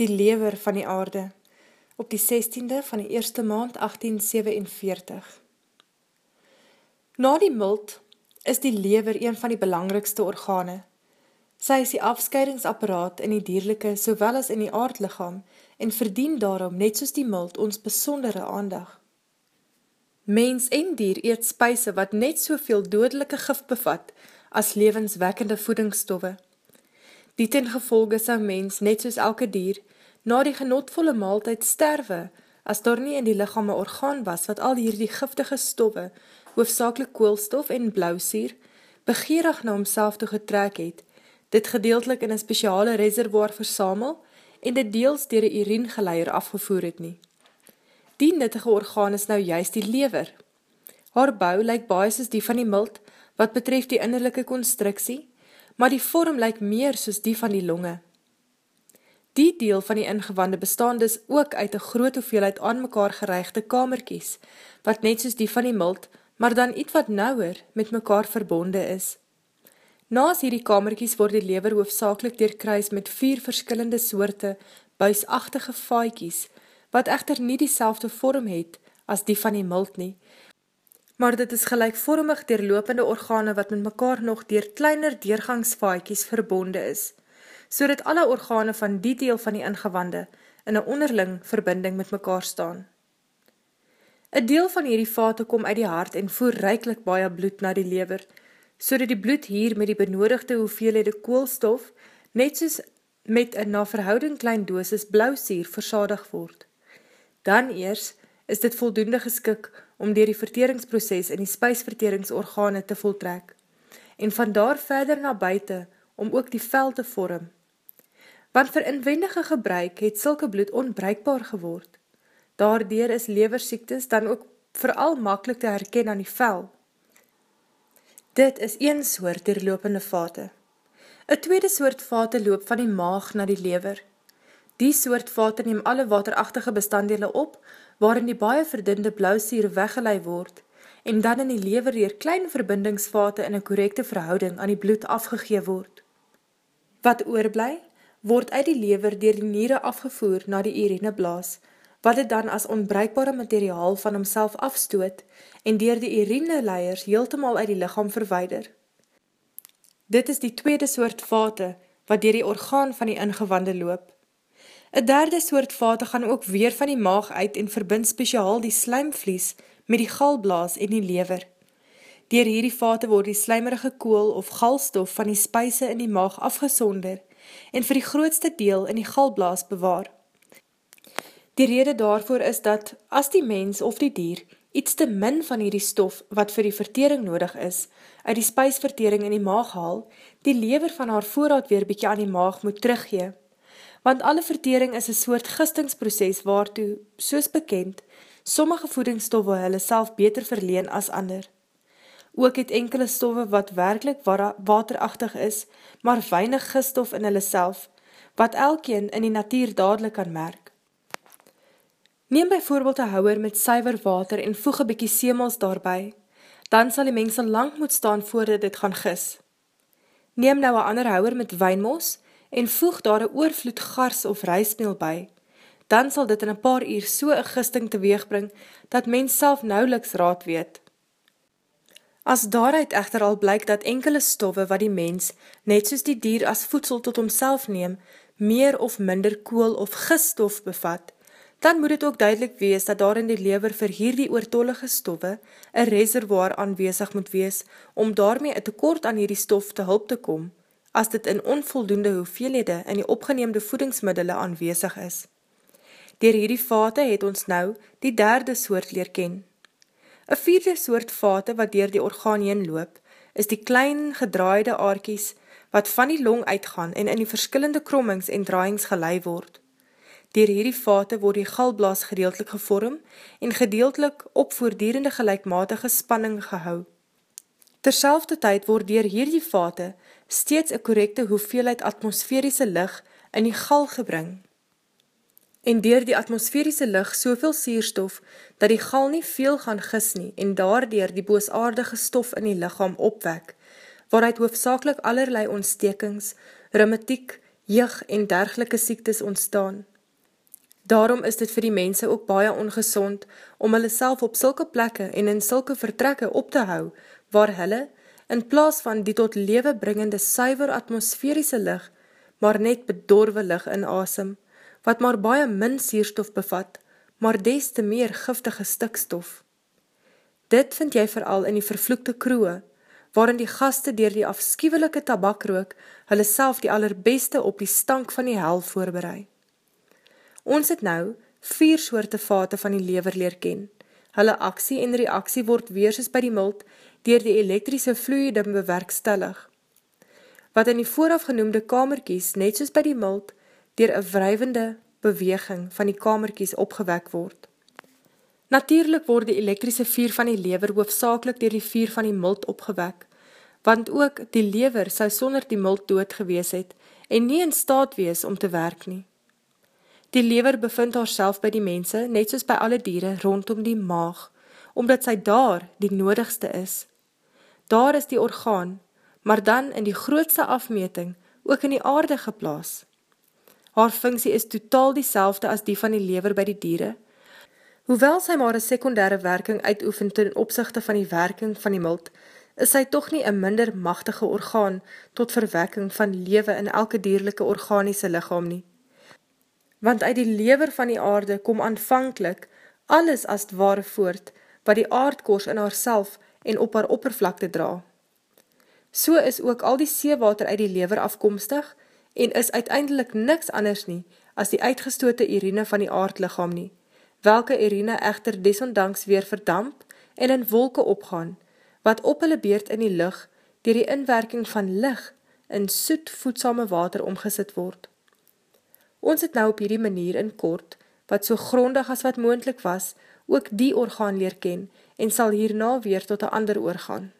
die lever van die aarde, op die 16de van die eerste maand 1847. Na die mult is die lever een van die belangrikste organe. Sy is die afscheidingsapparaat in die dierlijke sowel as in die aardlichaam en verdien daarom net soos die mult ons besondere aandag. Mens en dier eet spuise wat net soveel dodelike gif bevat as levenswekkende voedingsstoffe. Die ten gevolge sal mens, net soos elke dier, na die genotvolle maaltijd sterwe, as daar nie in die lichaam een orgaan was wat al hier die giftige stoffe, hoofdzakelik koolstof en blauwsier, begeerig na homself toe getrek het, dit gedeeltelik in een speciale reservoir versamel en dit deels dier een uriengeleier afgevoer het nie. Die nuttige orgaan is nou juist die lever. Haar bou lyk baie soos die van die mild, wat betref die innerlijke constructie, maar die vorm lyk meer soos die van die longe. Die deel van die ingewande bestaan dus ook uit een groot hoeveelheid aan mekaar gereigde kamerkies, wat net soos die van die mild, maar dan iets wat nauwer met mekaar verbonde is. Naas hierdie kamerkies word die lever hoofdzakelik deurkruis met vier verskillende soorte buisachtige vaaikies, wat echter nie die vorm het as die van die mild nie, maar dit is gelijkvormig dier lopende organe wat met mekaar nog dier kleiner deurgangsvaaikies verbonde is, so dat alle organe van die deel van die ingewande in een onderling verbinding met mekaar staan. Een deel van hierdie vate kom uit die hart en voer reiklik baie bloed na die lever, so dat die bloed hier met die benodigde hoeveelhede koolstof net soos met een na verhouding klein dosis blauwsier versadig word. Dan eers is dit voldoende geskik om dier die verteringsproces in die spijsverteringsorgane te voltrek, en vandaar verder na buiten om ook die vel te vorm. Want vir inwendige gebruik het sulke bloed onbruikbaar geword. Daardoor is leversiektes dan ook vooral makkelijk te herken aan die vel. Dit is een soort dierlopende vate. Een tweede soort vate loop van die maag na die lever. Die soort vate neem alle waterachtige bestanddele op, waarin die baie verdinde blauwsier weggelei word, en dan in die lever dier klein verbindingsvate in een korrekte verhouding aan die bloed afgegeef word. Wat oorblij, word uit die lever dier die niere afgevoer na die urine blaas, wat het dan as onbruikbare materiaal van homself afstoot en dier die urine leiers heeltemaal uit die lichaam verweider. Dit is die tweede soort vate, wat dier die orgaan van die ingewande loop. Een derde soort vate gaan ook weer van die maag uit en verbind speciaal die slijmvlies met die galblaas en die lever. Dier hierdie vate word die slijmerige kool of galstof van die spuise in die maag afgesonder en vir die grootste deel in die galblaas bewaar. Die rede daarvoor is dat, as die mens of die dier iets te min van hierdie stof wat vir die vertering nodig is, uit die spuisvertering in die maag haal, die lever van haar voorraad weer bykie aan die maag moet teruggee want alle vertering is een soort gistingsproces waartoe, soos bekend, sommige voedingsstoffe hulle self beter verleen as ander. Ook het enkele stoffe wat werkelijk waterachtig is, maar weinig giststof in hulle self, wat elkeen in die natuur dadelijk kan merk. Neem bijvoorbeeld een houwer met syver water en voeg een bykie semels daarby, dan sal die mengsel lang moet staan voordat dit gaan gis. Neem nou een ander houwer met wijnmos en voeg daar een oorvloed gars of reismeel by, dan sal dit in een paar uur so een gisting teweeg bring, dat mens self nauweliks raad weet. As daaruit echter al blyk dat enkele stoffe wat die mens, net soos die dier as voedsel tot homself neem, meer of minder kool of giststof bevat, dan moet het ook duidelik wees dat daar in die lever vir hierdie oortollige stoffe een reservoir aanwezig moet wees, om daarmee een tekort aan hierdie stof te hulp te kom, as dit in onvoldoende hoeveelhede in die opgeneemde voedingsmiddele aanwezig is. Dier hierdie vate het ons nou die derde soort leer ken. Een vierde soort vate wat dier die orgaan heen loop, is die klein gedraaide aarkies wat van die long uitgaan en in die verskillende krommings en draaiings gelei word. Dier hierdie vate word die galblaas gedeeltelik gevorm en gedeeltelik op voordierende gelijkmatige spanning gehou. Terselfde tyd word dier hierdie vate steeds een correcte hoeveelheid atmosferiese lig in die gal gebring. En dier die atmosferiese lig soveel sierstof, dat die gal nie veel gaan gis nie en daardier die boosaardige stof in die lichaam opwek, waaruit hoofdzakelik allerlei ontstekings, rheumatiek, jig en dergelike siektes ontstaan. Daarom is dit vir die mense ook baie ongezond om hulle self op sulke plekke en in sulke vertrekke op te hou, waar hulle, in plaas van die tot lewe bringende suiver atmosferiese lig, maar net bedorwe lig in asem, wat maar baie min sierstof bevat, maar des te meer giftige stikstof. Dit vind jy vooral in die vervloekte kroe, waarin die gaste dier die afskiewelike tabakrook hulle self die allerbeste op die stank van die hel voorbereid. Ons het nou vier soorte vate van die lever leer ken. Hulle aksie en reaksie word weer soos by die mult dier die elektrische vloeidum bewerkstellig. Wat in die voorafgenoemde kamerkies net soos by die mult dier een wrijvende beweging van die kamerkies opgewek word. Natuurlijk word die elektrische vier van die lever hoofdzakelik dier die vier van die mult opgewek, want ook die lever sou sonder die mult dood gewees het en nie in staat wees om te werk nie. Die lever bevind haar by die mense, net soos by alle diere, rondom die maag, omdat sy daar die nodigste is. Daar is die orgaan, maar dan in die grootste afmeting ook in die aarde geplaas. Haar funksie is totaal die as die van die lever by die diere, Hoewel sy maar een secundaire werking uitoefen ten opzichte van die werking van die mult, is sy toch nie een minder machtige orgaan tot verwekking van lewe in elke dierlijke organiese lichaam nie. Want uit die lever van die aarde kom aanvankelijk alles as het ware voort wat die aardkoers in haar en op haar oppervlakte dra. So is ook al die seewater uit die lever afkomstig en is uiteindelik niks anders nie as die uitgestote urine van die aardlichaam nie welke urine echter desondanks weer verdamp en in wolke opgaan, wat op hulle beurt in die lucht dier die inwerking van licht in soet voedsame water omgesit word. Ons het nou op hierdie manier in kort, wat so grondig as wat moendlik was, ook die orgaan leer ken en sal hierna weer tot een ander oorgaan.